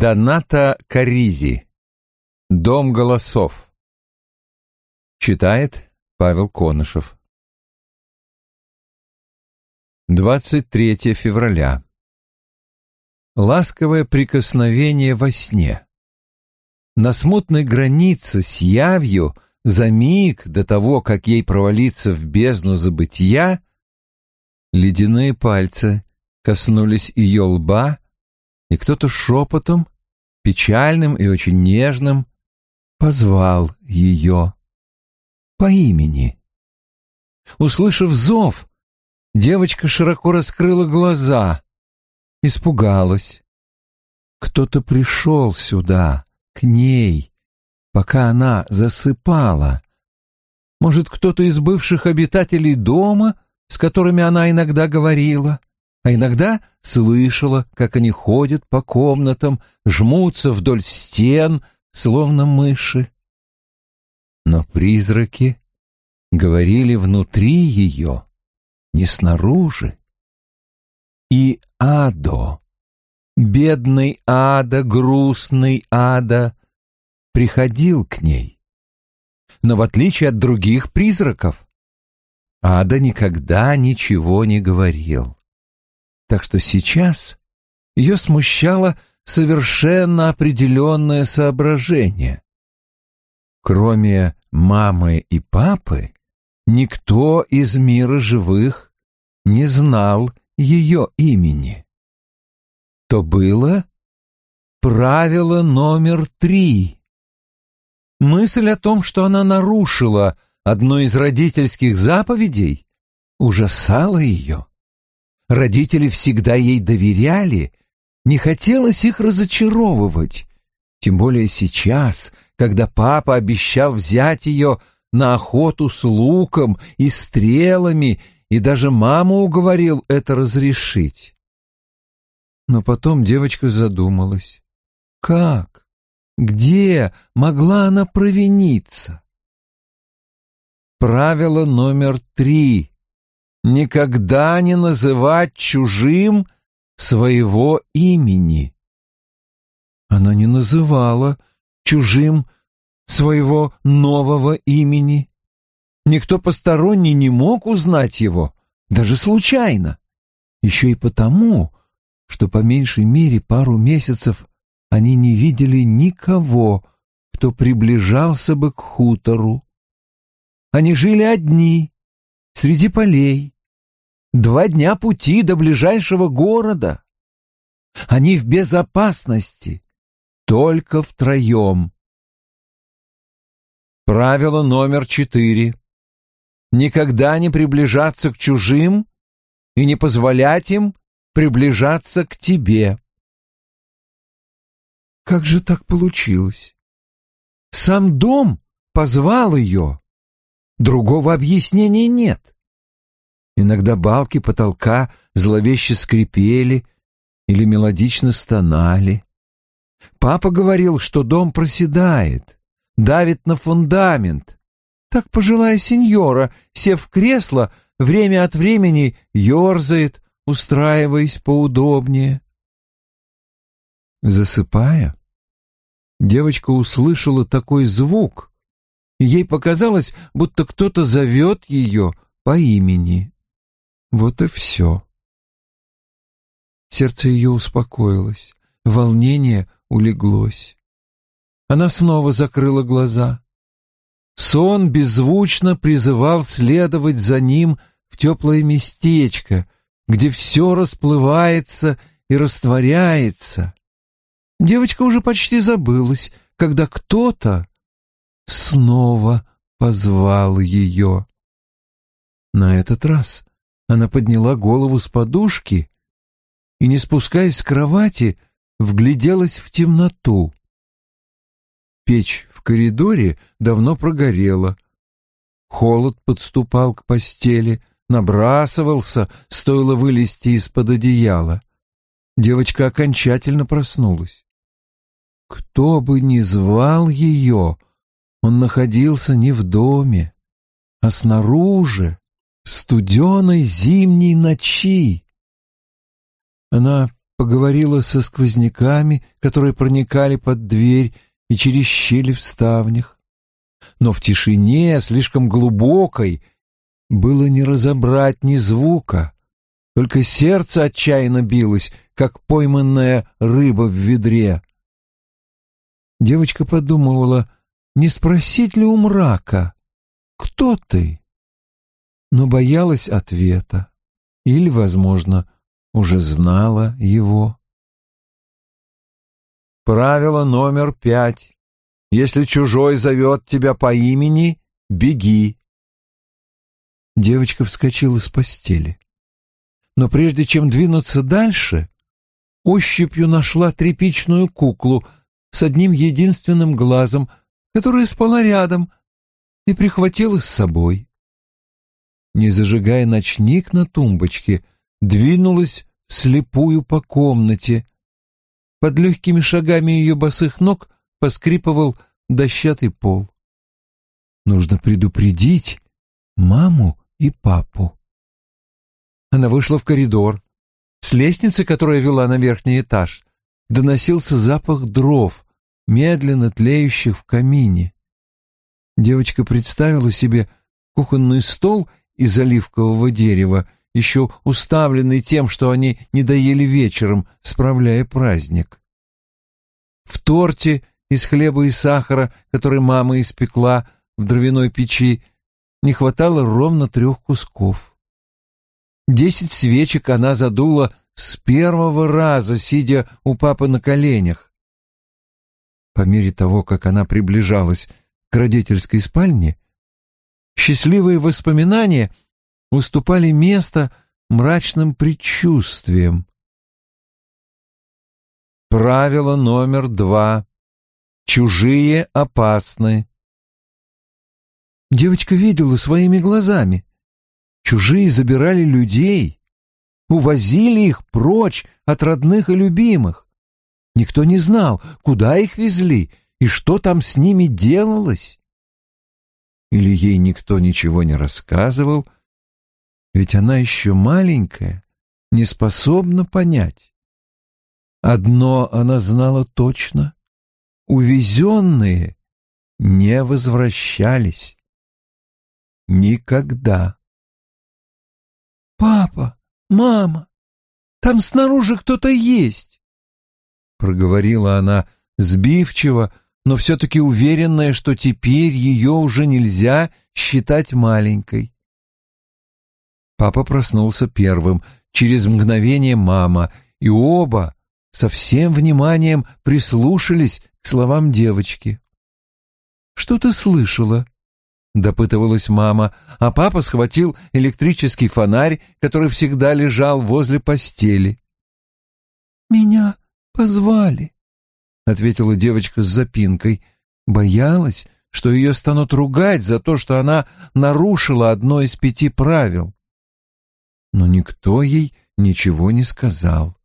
Доната Каризи. Дом голосов. Читает Павел Конышев. 23 февраля. Ласковое прикосновение во сне. На смутной границе с явью, за миг до того, как ей провалиться в бездну забытия, ледяные пальцы коснулись ее лба, и кто-то шепотом, печальным и очень нежным, позвал ее по имени. Услышав зов, девочка широко раскрыла глаза, испугалась. Кто-то пришел сюда, к ней, пока она засыпала. Может, кто-то из бывших обитателей дома, с которыми она иногда говорила? А иногда слышала, как они ходят по комнатам, жмутся вдоль стен, словно мыши. Но призраки говорили внутри ее, не снаружи. И Адо, бедный Ада, грустный Ада, приходил к ней. Но в отличие от других призраков, Ада никогда ничего не говорил так что сейчас ее смущало совершенно определенное соображение. Кроме мамы и папы, никто из мира живых не знал ее имени. То было правило номер три. Мысль о том, что она нарушила одну из родительских заповедей, ужасала ее. Родители всегда ей доверяли, не хотелось их разочаровывать. Тем более сейчас, когда папа обещал взять ее на охоту с луком и стрелами, и даже маму уговорил это разрешить. Но потом девочка задумалась. Как? Где могла она провиниться? Правило номер три никогда не называть чужим своего имени. Она не называла чужим своего нового имени. Никто посторонний не мог узнать его, даже случайно. Еще и потому, что по меньшей мере пару месяцев они не видели никого, кто приближался бы к хутору. Они жили одни, среди полей. Два дня пути до ближайшего города. Они в безопасности, только втроем. Правило номер четыре. Никогда не приближаться к чужим и не позволять им приближаться к тебе. Как же так получилось? Сам дом позвал ее. Другого объяснения нет. Иногда балки потолка зловеще скрипели или мелодично стонали. Папа говорил, что дом проседает, давит на фундамент. Так пожилая сеньора, сев в кресло, время от времени ерзает, устраиваясь поудобнее. Засыпая, девочка услышала такой звук, Ей показалось, будто кто-то зовет ее по имени. Вот и все. Сердце ее успокоилось, волнение улеглось. Она снова закрыла глаза. Сон беззвучно призывал следовать за ним в теплое местечко, где все расплывается и растворяется. Девочка уже почти забылась, когда кто-то снова позвал ее. На этот раз она подняла голову с подушки и, не спускаясь с кровати, вгляделась в темноту. Печь в коридоре давно прогорела. Холод подступал к постели, набрасывался, стоило вылезти из-под одеяла. Девочка окончательно проснулась. Кто бы ни звал ее, он находился не в доме, а снаружи, студеной зимней ночи. Она поговорила со сквозняками, которые проникали под дверь и через щели в ставнях. Но в тишине, слишком глубокой, было не разобрать ни звука. Только сердце отчаянно билось, как пойманная рыба в ведре. Девочка подумывала, не спросить ли у мрака, кто ты? Но боялась ответа или, возможно, уже знала его. Правило номер пять. Если чужой зовет тебя по имени, беги. Девочка вскочила с постели. Но прежде чем двинуться дальше, ощупью нашла тряпичную куклу с одним единственным глазом, которая спала рядом, и прихватила с собой. Не зажигая ночник на тумбочке, двинулась слепую по комнате. Под легкими шагами ее босых ног поскрипывал дощатый пол. Нужно предупредить маму и папу. Она вышла в коридор. С лестницы, которая вела на верхний этаж, доносился запах дров, медленно тлеющих в камине. Девочка представила себе кухонный стол из оливкового дерева еще уставленный тем, что они не доели вечером, справляя праздник. В торте из хлеба и сахара, который мама испекла в дровяной печи, не хватало ровно трех кусков. Десять свечек она задула с первого раза, сидя у папы на коленях. По мере того, как она приближалась к родительской спальне, счастливые воспоминания — уступали место мрачным предчувствиям. Правило номер два. Чужие опасны. Девочка видела своими глазами. Чужие забирали людей, увозили их прочь от родных и любимых. Никто не знал, куда их везли и что там с ними делалось. Или ей никто ничего не рассказывал, ведь она еще маленькая, не способна понять. Одно она знала точно — увезенные не возвращались. Никогда. «Папа, мама, там снаружи кто-то есть!» Проговорила она сбивчиво, но все-таки уверенная, что теперь ее уже нельзя считать маленькой. Папа проснулся первым, через мгновение мама, и оба со всем вниманием прислушались к словам девочки. «Что ты слышала?» — допытывалась мама, а папа схватил электрический фонарь, который всегда лежал возле постели. «Меня позвали», — ответила девочка с запинкой. Боялась, что ее станут ругать за то, что она нарушила одно из пяти правил но никто ей ничего не сказал.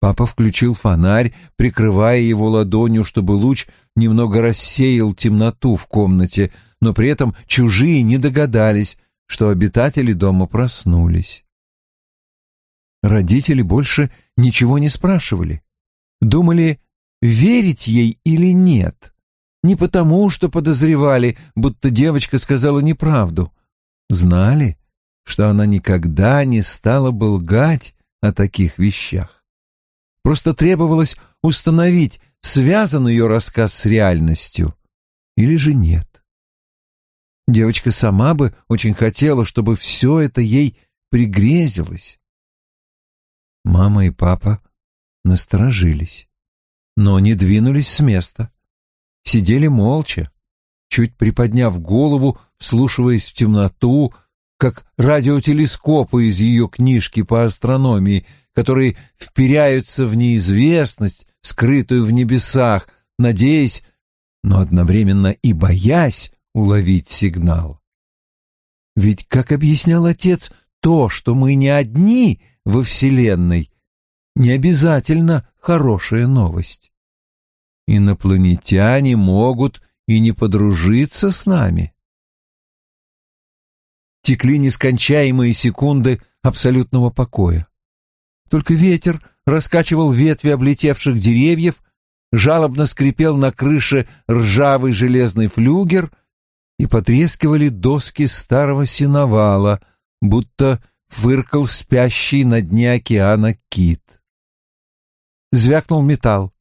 Папа включил фонарь, прикрывая его ладонью, чтобы луч немного рассеял темноту в комнате, но при этом чужие не догадались, что обитатели дома проснулись. Родители больше ничего не спрашивали. Думали, верить ей или нет. Не потому, что подозревали, будто девочка сказала неправду. Знали, что она никогда не стала бы лгать о таких вещах. Просто требовалось установить, связан ее рассказ с реальностью или же нет. Девочка сама бы очень хотела, чтобы все это ей пригрезилось. Мама и папа насторожились, но не двинулись с места. Сидели молча, чуть приподняв голову, вслушиваясь в темноту, как радиотелескопы из ее книжки по астрономии, которые вперяются в неизвестность, скрытую в небесах, надеясь, но одновременно и боясь уловить сигнал. Ведь, как объяснял отец, то, что мы не одни во Вселенной, не обязательно хорошая новость. Инопланетяне могут и не подружиться с нами текли нескончаемые секунды абсолютного покоя. Только ветер раскачивал ветви облетевших деревьев, жалобно скрипел на крыше ржавый железный флюгер и потрескивали доски старого синовала, будто фыркал спящий на дне океана кит. Звякнул металл.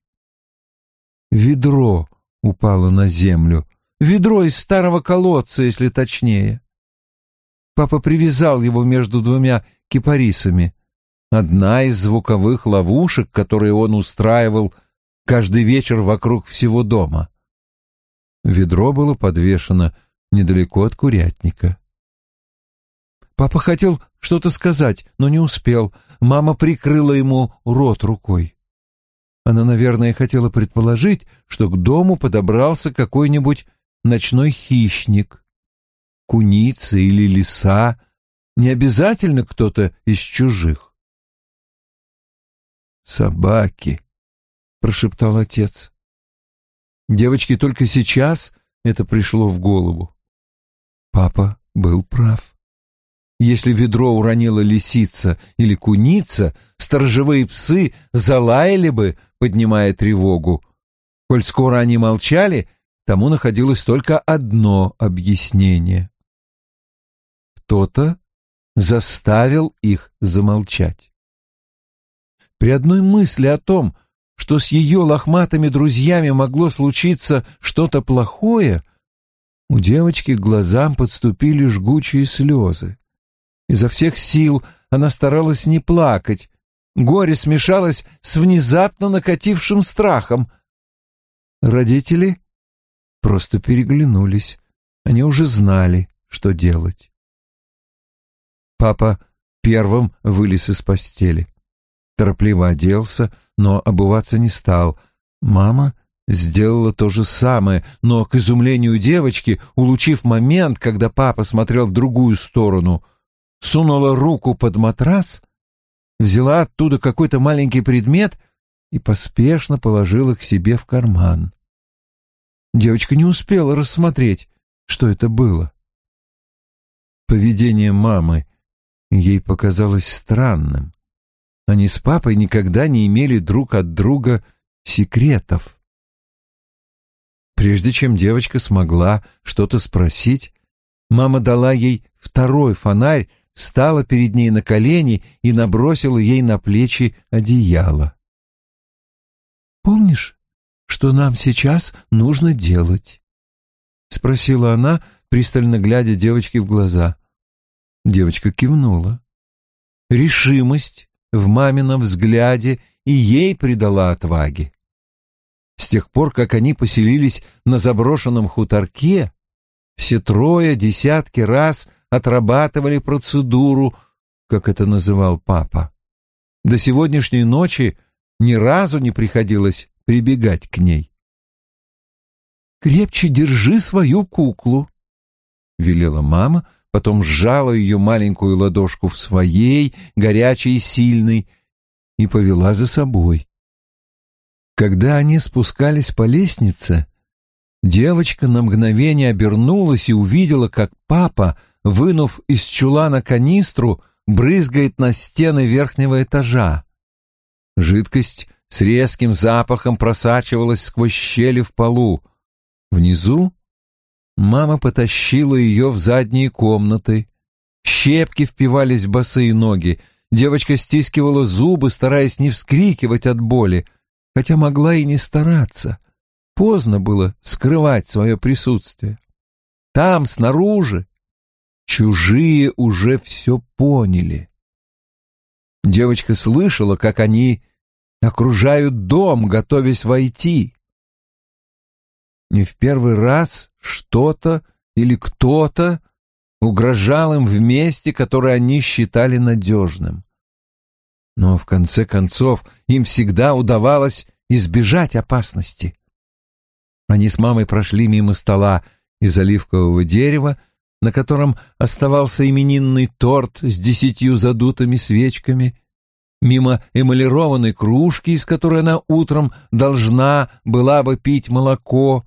Ведро упало на землю. Ведро из старого колодца, если точнее. Папа привязал его между двумя кипарисами. Одна из звуковых ловушек, которые он устраивал каждый вечер вокруг всего дома. Ведро было подвешено недалеко от курятника. Папа хотел что-то сказать, но не успел. Мама прикрыла ему рот рукой. Она, наверное, хотела предположить, что к дому подобрался какой-нибудь ночной хищник. Куница или лиса, не обязательно кто-то из чужих. «Собаки», — прошептал отец. Девочке только сейчас это пришло в голову. Папа был прав. Если ведро уронила лисица или куница, сторожевые псы залаяли бы, поднимая тревогу. Коль скоро они молчали, тому находилось только одно объяснение. Кто-то заставил их замолчать. При одной мысли о том, что с ее лохматыми друзьями могло случиться что-то плохое, у девочки к глазам подступили жгучие слезы. Изо всех сил она старалась не плакать. Горе смешалось с внезапно накатившим страхом. Родители просто переглянулись. Они уже знали, что делать. Папа первым вылез из постели. Торопливо оделся, но обуваться не стал. Мама сделала то же самое, но, к изумлению девочки, улучив момент, когда папа смотрел в другую сторону — сунула руку под матрас, взяла оттуда какой-то маленький предмет и поспешно положила к себе в карман. Девочка не успела рассмотреть, что это было. Поведение мамы ей показалось странным. Они с папой никогда не имели друг от друга секретов. Прежде чем девочка смогла что-то спросить, мама дала ей второй фонарь встала перед ней на колени и набросила ей на плечи одеяло. «Помнишь, что нам сейчас нужно делать?» — спросила она, пристально глядя девочке в глаза. Девочка кивнула. Решимость в мамином взгляде и ей придала отваги. С тех пор, как они поселились на заброшенном хуторке, все трое десятки раз отрабатывали процедуру, как это называл папа. До сегодняшней ночи ни разу не приходилось прибегать к ней. «Крепче держи свою куклу», — велела мама, потом сжала ее маленькую ладошку в своей, горячей и сильной, и повела за собой. Когда они спускались по лестнице, девочка на мгновение обернулась и увидела, как папа вынув из чулана канистру, брызгает на стены верхнего этажа. Жидкость с резким запахом просачивалась сквозь щели в полу. Внизу мама потащила ее в задние комнаты. Щепки впивались в босые ноги. Девочка стискивала зубы, стараясь не вскрикивать от боли, хотя могла и не стараться. Поздно было скрывать свое присутствие. Там, снаружи, Чужие уже все поняли. Девочка слышала, как они окружают дом, готовясь войти. Не в первый раз что-то или кто-то угрожал им в месте, которое они считали надежным. Но в конце концов им всегда удавалось избежать опасности. Они с мамой прошли мимо стола из оливкового дерева на котором оставался именинный торт с десятью задутыми свечками, мимо эмалированной кружки, из которой она утром должна была бы пить молоко,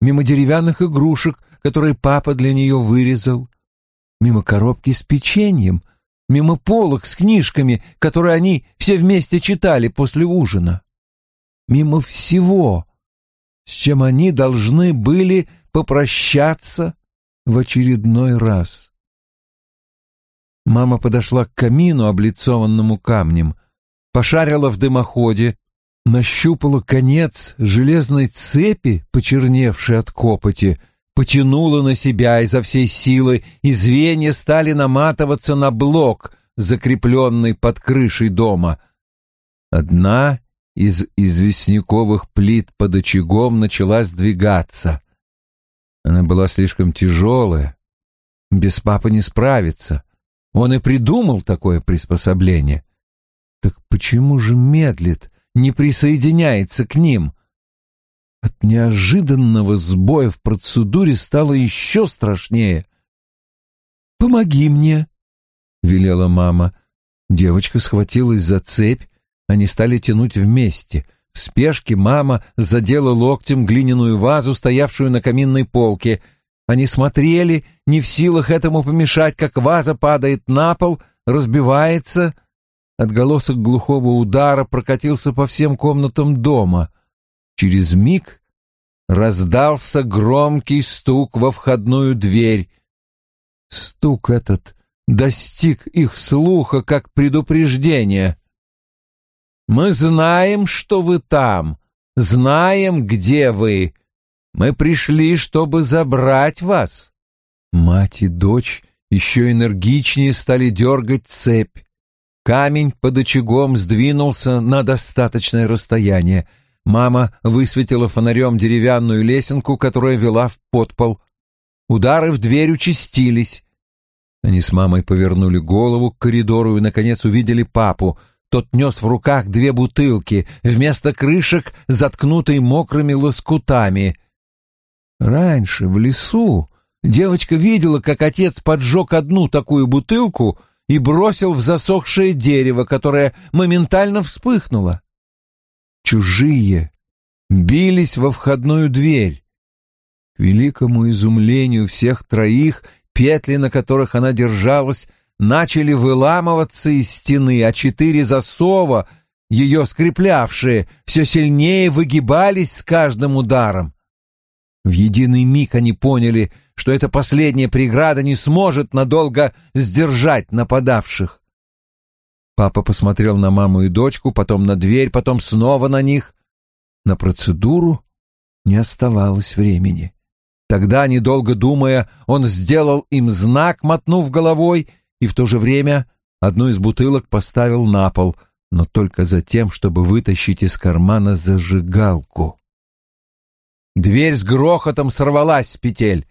мимо деревянных игрушек, которые папа для нее вырезал, мимо коробки с печеньем, мимо полок с книжками, которые они все вместе читали после ужина. Мимо всего, с чем они должны были попрощаться в очередной раз. Мама подошла к камину, облицованному камнем, пошарила в дымоходе, нащупала конец железной цепи, почерневшей от копоти, потянула на себя изо всей силы, и звенья стали наматываться на блок, закрепленный под крышей дома. Одна из известняковых плит под очагом начала сдвигаться. Она была слишком тяжелая. Без папы не справиться. Он и придумал такое приспособление. Так почему же медлит, не присоединяется к ним? От неожиданного сбоя в процедуре стало еще страшнее. «Помоги мне», — велела мама. Девочка схватилась за цепь, они стали тянуть вместе. В спешке мама задела локтем глиняную вазу, стоявшую на каминной полке. Они смотрели, не в силах этому помешать, как ваза падает на пол, разбивается. Отголосок глухого удара прокатился по всем комнатам дома. Через миг раздался громкий стук во входную дверь. Стук этот достиг их слуха как предупреждение. «Мы знаем, что вы там, знаем, где вы. Мы пришли, чтобы забрать вас». Мать и дочь еще энергичнее стали дергать цепь. Камень под очагом сдвинулся на достаточное расстояние — Мама высветила фонарем деревянную лесенку, которая вела в подпол. Удары в дверь участились. Они с мамой повернули голову к коридору и, наконец, увидели папу. Тот нес в руках две бутылки, вместо крышек, заткнутые мокрыми лоскутами. Раньше, в лесу, девочка видела, как отец поджег одну такую бутылку и бросил в засохшее дерево, которое моментально вспыхнуло чужие, бились во входную дверь. К великому изумлению всех троих петли, на которых она держалась, начали выламываться из стены, а четыре засова, ее скреплявшие, все сильнее выгибались с каждым ударом. В единый миг они поняли, что эта последняя преграда не сможет надолго сдержать нападавших. Папа посмотрел на маму и дочку, потом на дверь, потом снова на них. На процедуру не оставалось времени. Тогда, недолго думая, он сделал им знак, мотнув головой, и в то же время одну из бутылок поставил на пол, но только за тем, чтобы вытащить из кармана зажигалку. Дверь с грохотом сорвалась с петель.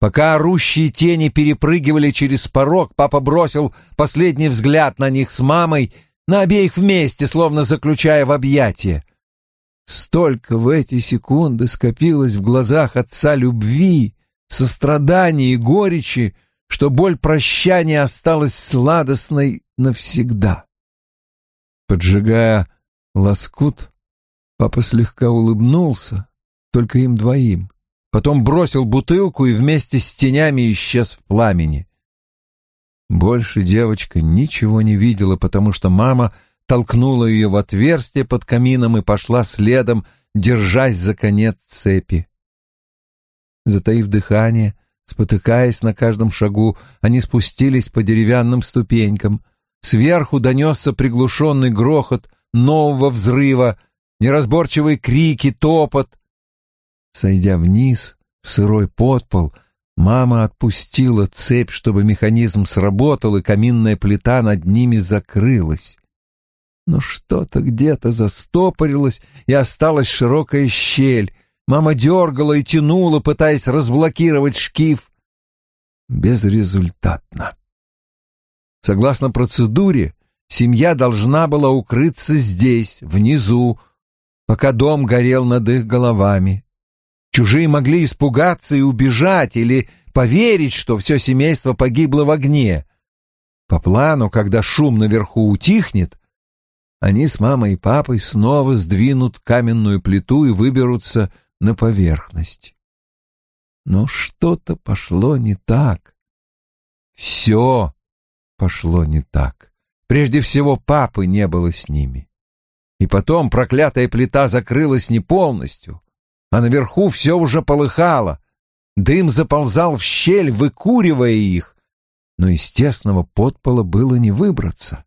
Пока орущие тени перепрыгивали через порог, папа бросил последний взгляд на них с мамой, на обеих вместе, словно заключая в объятия. Столько в эти секунды скопилось в глазах отца любви, сострадания и горечи, что боль прощания осталась сладостной навсегда. Поджигая лоскут, папа слегка улыбнулся, только им двоим потом бросил бутылку и вместе с тенями исчез в пламени. Больше девочка ничего не видела, потому что мама толкнула ее в отверстие под камином и пошла следом, держась за конец цепи. Затаив дыхание, спотыкаясь на каждом шагу, они спустились по деревянным ступенькам. Сверху донесся приглушенный грохот нового взрыва, неразборчивые крики, топот. Сойдя вниз, в сырой подпол, мама отпустила цепь, чтобы механизм сработал, и каминная плита над ними закрылась. Но что-то где-то застопорилось, и осталась широкая щель. Мама дергала и тянула, пытаясь разблокировать шкив. Безрезультатно. Согласно процедуре, семья должна была укрыться здесь, внизу, пока дом горел над их головами. Чужие могли испугаться и убежать или поверить, что все семейство погибло в огне. По плану, когда шум наверху утихнет, они с мамой и папой снова сдвинут каменную плиту и выберутся на поверхность. Но что-то пошло не так. Все пошло не так. Прежде всего, папы не было с ними. И потом проклятая плита закрылась не полностью, а наверху все уже полыхало. Дым заползал в щель, выкуривая их, но из тесного подпола было не выбраться.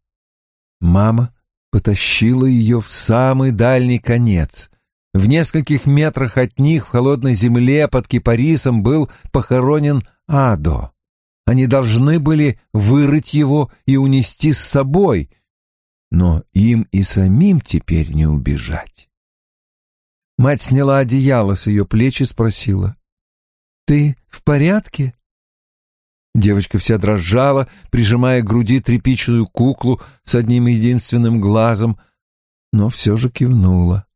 Мама потащила ее в самый дальний конец. В нескольких метрах от них в холодной земле под кипарисом был похоронен Адо. Они должны были вырыть его и унести с собой, но им и самим теперь не убежать. Мать сняла одеяло с ее плеч и спросила, «Ты в порядке?» Девочка вся дрожала, прижимая к груди тряпичную куклу с одним единственным глазом, но все же кивнула.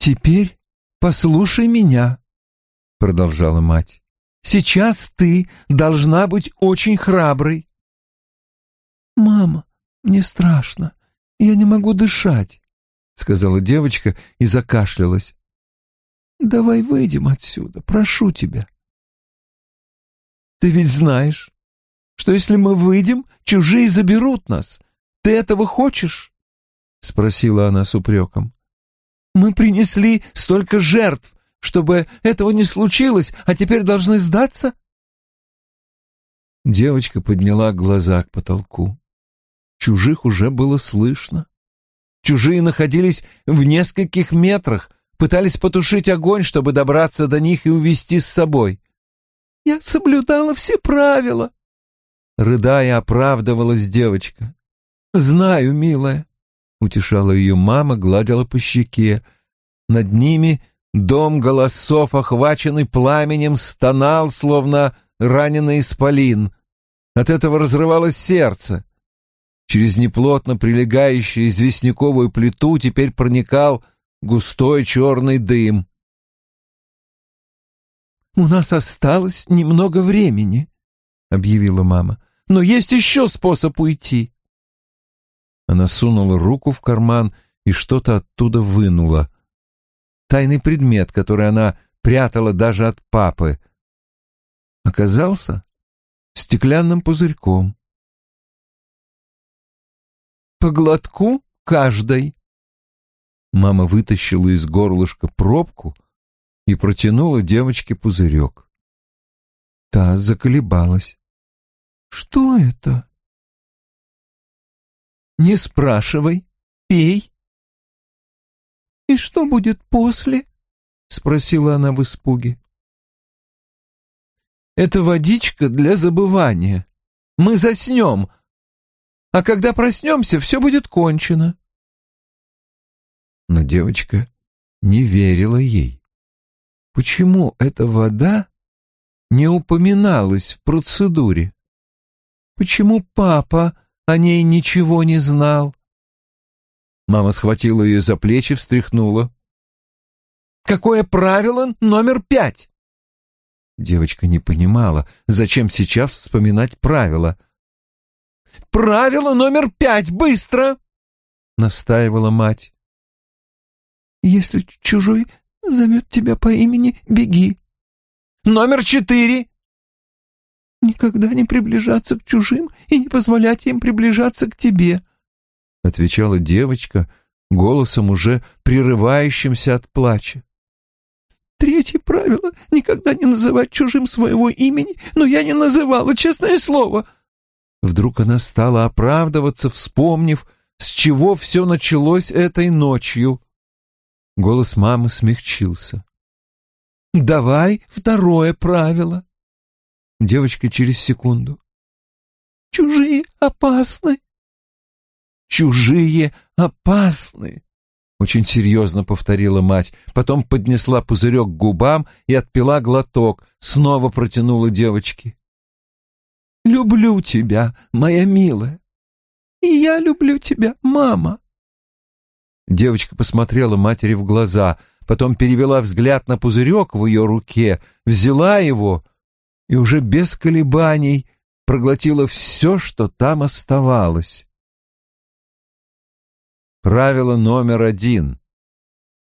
«Теперь послушай меня», — продолжала мать. Сейчас ты должна быть очень храброй. «Мама, мне страшно. Я не могу дышать», — сказала девочка и закашлялась. «Давай выйдем отсюда, прошу тебя». «Ты ведь знаешь, что если мы выйдем, чужие заберут нас. Ты этого хочешь?» — спросила она с упреком. «Мы принесли столько жертв, чтобы этого не случилось, а теперь должны сдаться?» Девочка подняла глаза к потолку. Чужих уже было слышно. Чужие находились в нескольких метрах, пытались потушить огонь, чтобы добраться до них и увести с собой. «Я соблюдала все правила», — рыдая оправдывалась девочка. «Знаю, милая», — утешала ее мама, гладила по щеке. Над ними Дом голосов, охваченный пламенем, стонал, словно раненый исполин. От этого разрывалось сердце. Через неплотно прилегающую известняковую плиту теперь проникал густой черный дым. «У нас осталось немного времени», — объявила мама. «Но есть еще способ уйти». Она сунула руку в карман и что-то оттуда вынула тайный предмет, который она прятала даже от папы, оказался стеклянным пузырьком. «По глотку каждой!» Мама вытащила из горлышка пробку и протянула девочке пузырек. Та заколебалась. «Что это?» «Не спрашивай, пей!» «И что будет после?» — спросила она в испуге. «Это водичка для забывания. Мы заснем, а когда проснемся, все будет кончено». Но девочка не верила ей. Почему эта вода не упоминалась в процедуре? Почему папа о ней ничего не знал? Мама схватила ее за плечи, встряхнула. «Какое правило номер пять?» Девочка не понимала, зачем сейчас вспоминать правила. «Правило номер пять! Быстро!» — настаивала мать. «Если чужой зовет тебя по имени, беги». «Номер четыре!» «Никогда не приближаться к чужим и не позволять им приближаться к тебе». — отвечала девочка голосом уже прерывающимся от плача. «Третье правило — никогда не называть чужим своего имени, но я не называла, честное слово!» Вдруг она стала оправдываться, вспомнив, с чего все началось этой ночью. Голос мамы смягчился. «Давай второе правило». Девочка через секунду. «Чужие опасны». Чужие опасны, очень серьезно повторила мать, потом поднесла пузырек к губам и отпила глоток, снова протянула девочке. «Люблю тебя, моя милая». «И я люблю тебя, мама». Девочка посмотрела матери в глаза, потом перевела взгляд на пузырек в ее руке, взяла его и уже без колебаний проглотила все, что там оставалось. Правило номер один.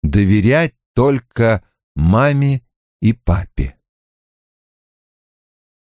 Доверять только маме и папе.